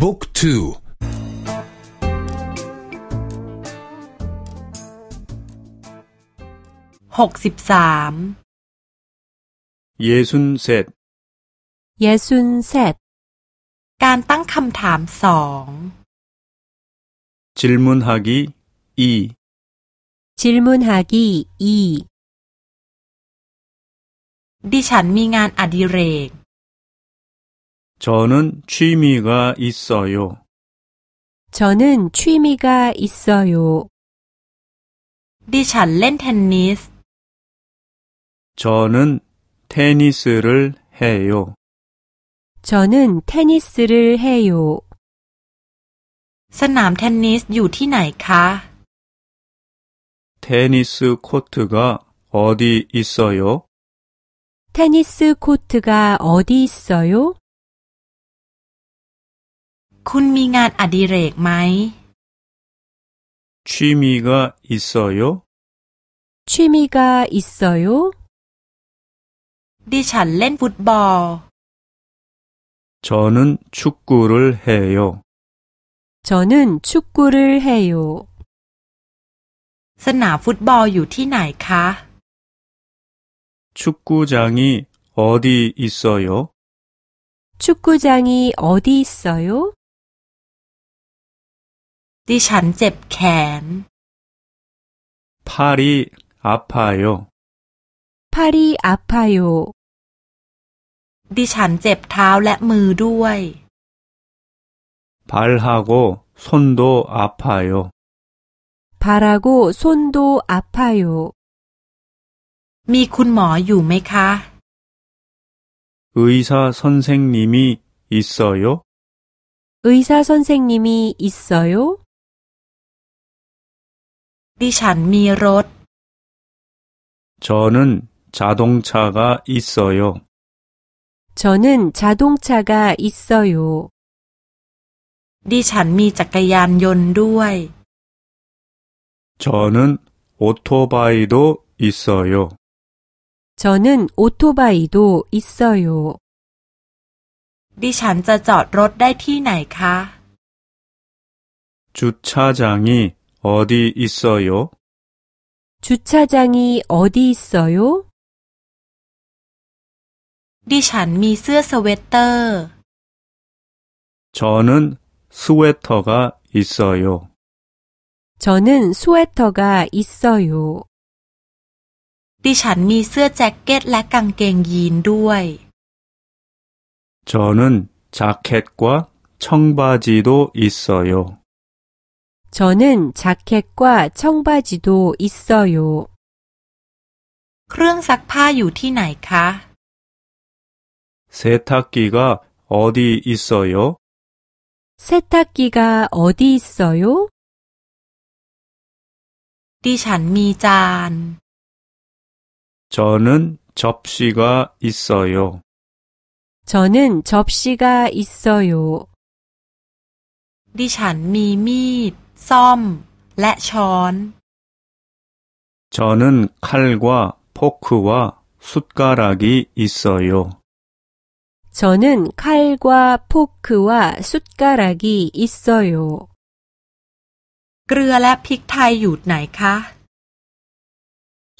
บุ๊กทูหกสิบสามเยซุนเซตเยซุนเซตการตั้งคำถามสองจิลมุนฮากีอีจิลมุนฮากีอีดิฉันมีงานอดิเรก 저는 취미가 있어요. 저는 취미가 있어요. ดิฉันเล่นเทนนิส 저는 테니스를 해요. 저는 테니스를 해요. สนามเทนนิสอยู่ที่ไหนคะ 테니스 코트가 어디 있어요? 테니스 코트가 어디 있어요? คุณมีงานอดิเรกไหม 취미가 있어요? 취미가 있어요? ดิฉันเล่นฟุตบอล 저는 축구를 해요. 저는 축구를 해요. สนามฟุตบอลอยู่ที่ไหนคะ 축구장이 어디 있어요? 축구장이 어디 있어요? ดิฉันเจ็บแขน 팔이 아파요. 팔이 아파요. ดิฉันเจ็บเท้าและมือด้วย 발하고 손도 아파요. 발하고 손도 아파요. มีคุณหมออยู่ไหมคะ 의사 선생님이 있어요? 의사 선생님이 있어요? ดิฉันมีรถ 저는 자동차가 있어요. 저는 자동차가 있어요. ดิฉันมีจักรยานยนต์ด้วย 저는 오토바이도 있어요. 저는 오토바이도 있어요. ดิฉันจะจอดรถได้ที่ไหนคะ 주차장이 어디 있어요? 주차장이 어디 있어요? ดิฉันมีเสื้อสเวตเตอร์ 저는 스웨터가 있어요. 저는 스웨터가 있어요. ดิฉันมีเสื้อแจ็คเก็ตและกางเกงยีนด้วย 저는 자켓과 청바지도 있어요. 저는 자켓과 청바지도 있어요. เครื่องซักผ้าอยู่ที่ไหนคะ 세탁기가 어디 있어요? 세탁기가 어디 있어요? ดิฉันมีจาน 저는 접시가 있어요. 저는 접시가 있어요. ดิฉันมีมีด ซ่อม และช้อน 저는 칼과 포크와 숟가락이 있어요. 저는 칼과 포크와 숟가락이 있어요. เกลือและพริกไทยอยู่ไหนคะ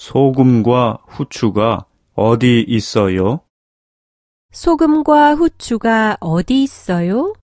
소금과 후추가 어디 있어요? 소금과 후추가 어디 있어요?